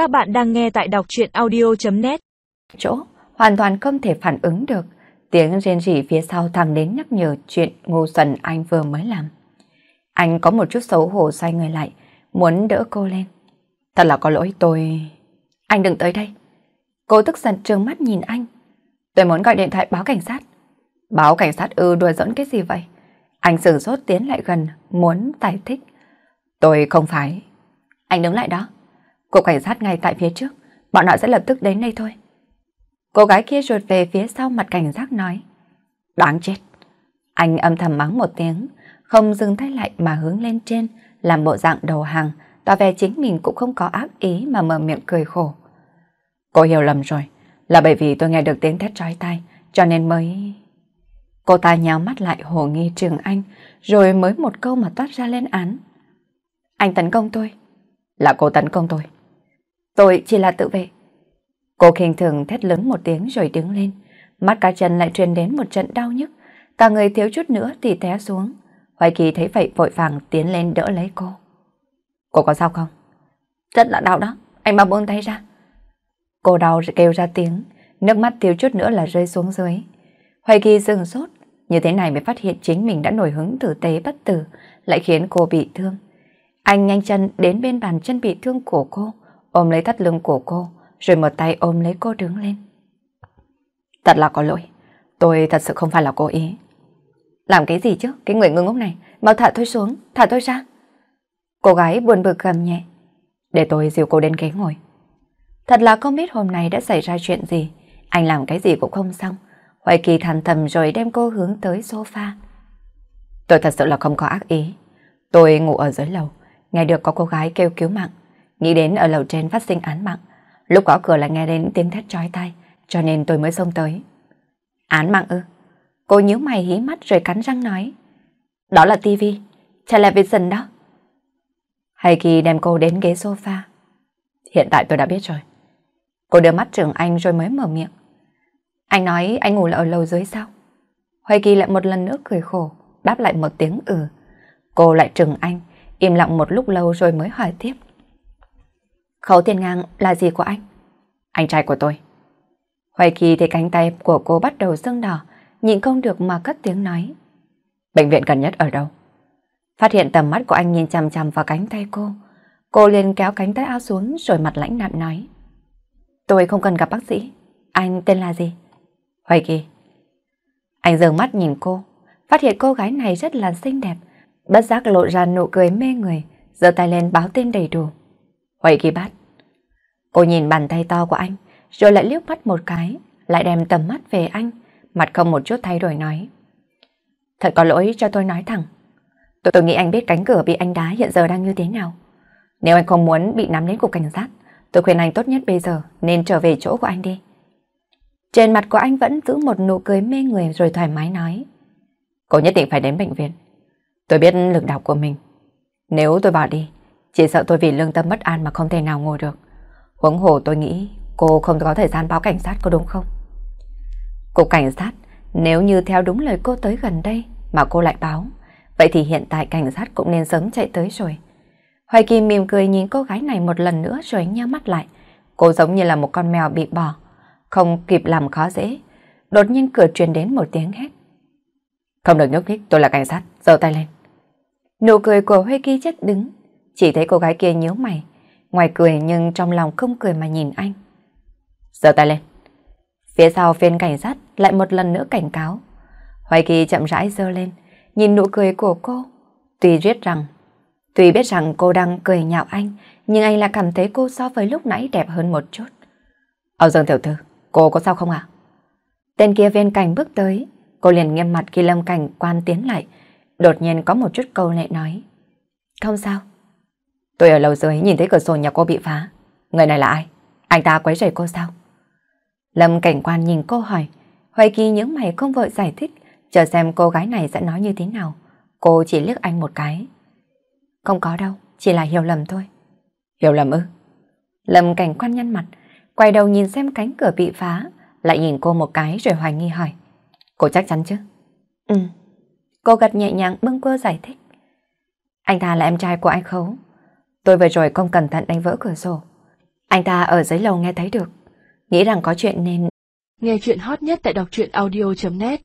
Các bạn đang nghe tại đọc chuyện audio.net Chỗ hoàn toàn không thể phản ứng được. Tiếng rên rỉ phía sau thằng đến nhắc nhở chuyện ngu xuẩn anh vừa mới làm. Anh có một chút xấu hổ xoay người lại, muốn đỡ cô lên. Thật là có lỗi tôi... Anh đừng tới đây. Cô tức giận trừng mắt nhìn anh. Tôi muốn gọi điện thoại báo cảnh sát. Báo cảnh sát ư đùa dẫn cái gì vậy? Anh sửng sốt tiến lại gần, muốn giải thích. Tôi không phải. Anh đứng lại đó. Cục cảnh sát ngay tại phía trước, bọn họ sẽ lập tức đến đây thôi. Cô gái kia rụt về phía sau mặt cảnh giác nói. Đáng chết. Anh âm thầm mắng một tiếng, không dừng tay lại mà hướng lên trên, làm bộ dạng đầu hàng, tỏ vẻ chính mình cũng không có ác ý mà mở miệng cười khổ. Cô hiểu lầm rồi, là bởi vì tôi nghe được tiếng thét trói tai, cho nên mới... Cô ta nhào mắt lại hồ nghi trường anh, rồi mới một câu mà toát ra lên án. Anh tấn công tôi. Là cô tấn công tôi. Tôi chỉ là tự vệ. Cô khinh thường thét lớn một tiếng rồi đứng lên. Mắt cá chân lại truyền đến một trận đau nhức. Cả người thiếu chút nữa thì té xuống. Hoài Kỳ thấy vậy vội vàng tiến lên đỡ lấy cô. Cô có sao không? Rất là đau đó. Anh mau buông tay ra. Cô đau kêu ra tiếng. Nước mắt thiếu chút nữa là rơi xuống dưới. Hoài Kỳ dừng sốt. Như thế này mới phát hiện chính mình đã nổi hứng tử tế bất tử. Lại khiến cô bị thương. Anh nhanh chân đến bên bàn chân bị thương của cô, ôm lấy thắt lưng của cô, rồi một tay ôm lấy cô đứng lên. Thật là có lỗi, tôi thật sự không phải là cố ý. Làm cái gì chứ, cái người ngưng ngốc này, mau thả tôi xuống, thả tôi ra. Cô gái buồn bực gầm nhẹ, để tôi dìu cô đến ghế ngồi. Thật là không biết hôm nay đã xảy ra chuyện gì, anh làm cái gì cũng không xong. Hoài Kỳ than thầm rồi đem cô hướng tới sofa. Tôi thật sự là không có ác ý. Tôi ngủ ở dưới lầu, nghe được có cô gái kêu cứu mạng, nghĩ đến ở lầu trên phát sinh án mạng. Lúc gõ cửa lại nghe đến tiếng thét chói tai, cho nên tôi mới xông tới. Án mạng ư? Cô nhíu mày hí mắt rồi cắn răng nói. Đó là tivi, television đó. Hay kỳ đem cô đến ghế sofa. Hiện tại tôi đã biết rồi. Cô đưa mắt trưởng anh rồi mới mở miệng. Anh nói anh ngủ ở lầu dưới sao? Hoài Kỳ lại một lần nữa cười khổ, đáp lại một tiếng ừ. Cô lại trừng anh, im lặng một lúc lâu rồi mới hỏi tiếp. Khấu tiền ngang là gì của anh? Anh trai của tôi. Hoài Kỳ thấy cánh tay của cô bắt đầu sưng đỏ, nhịn không được mà cất tiếng nói. Bệnh viện gần nhất ở đâu? Phát hiện tầm mắt của anh nhìn chằm chằm vào cánh tay cô. Cô liền kéo cánh tay áo xuống rồi mặt lãnh đạm nói. Tôi không cần gặp bác sĩ. Anh tên là gì? Hoài Kỳ. Anh dường mắt nhìn cô, phát hiện cô gái này rất là xinh đẹp, bất giác lộ ra nụ cười mê người, giơ tay lên báo tên đầy đủ. Huệ ghi bắt. Cô nhìn bàn tay to của anh, rồi lại liếc mắt một cái, lại đem tầm mắt về anh, mặt không một chút thay đổi nói. Thật có lỗi cho tôi nói thẳng. Tôi, tôi nghĩ anh biết cánh cửa bị anh đá hiện giờ đang như thế nào. Nếu anh không muốn bị nắm đến cục cảnh sát, tôi khuyên anh tốt nhất bây giờ nên trở về chỗ của anh đi. Trên mặt của anh vẫn giữ một nụ cười mê người rồi thoải mái nói. Cô nhất định phải đến bệnh viện. Tôi biết lực đạo của mình. Nếu tôi bỏ đi, chỉ sợ tôi vì lương tâm bất an mà không thể nào ngồi được. Huống hồ tôi nghĩ cô không có thời gian báo cảnh sát có đúng không? Cục cảnh sát, nếu như theo đúng lời cô tới gần đây mà cô lại báo, vậy thì hiện tại cảnh sát cũng nên sớm chạy tới rồi. Hoài Kim mỉm cười nhìn cô gái này một lần nữa rồi nheo mắt lại. Cô giống như là một con mèo bị bỏ, không kịp làm khó dễ. Đột nhiên cửa truyền đến một tiếng hét. Không được nhúc nhích, tôi là cảnh sát, giơ tay lên. Nụ cười của Huy Kỳ chết đứng, chỉ thấy cô gái kia nhíu mày, ngoài cười nhưng trong lòng không cười mà nhìn anh. Giơ tay lên. Phía sau phiên cảnh sát lại một lần nữa cảnh cáo. Hoài Kỳ chậm rãi giơ lên, nhìn nụ cười của cô. Tuy biết rằng, tuy biết rằng cô đang cười nhạo anh, nhưng anh lại cảm thấy cô so với lúc nãy đẹp hơn một chút. Âu Dương Tiểu Thư, cô có sao không ạ? Tên kia viên cảnh bước tới, cô liền nghiêm mặt khi lâm cảnh quan tiến lại, đột nhiên có một chút câu lệ nói. Không sao. Tôi ở lầu dưới nhìn thấy cửa sổ nhà cô bị phá. Người này là ai? Anh ta quấy rầy cô sao? Lâm cảnh quan nhìn cô hỏi. Hoài Kỳ những mày không vội giải thích, chờ xem cô gái này sẽ nói như thế nào. Cô chỉ liếc anh một cái. Không có đâu, chỉ là hiểu lầm thôi. Hiểu lầm ư? Lâm cảnh quan nhăn mặt, quay đầu nhìn xem cánh cửa bị phá, lại nhìn cô một cái rồi hoài nghi hỏi. Cô chắc chắn chứ? Ừ. Cô gật nhẹ nhàng bưng quơ giải thích. Anh ta là em trai của anh Khấu. Tôi vừa rồi không cẩn thận đánh vỡ cửa sổ. Anh ta ở dưới lầu nghe thấy được, nghĩ rằng có chuyện nên... Nghe chuyện hot nhất tại đọc truyện audio.net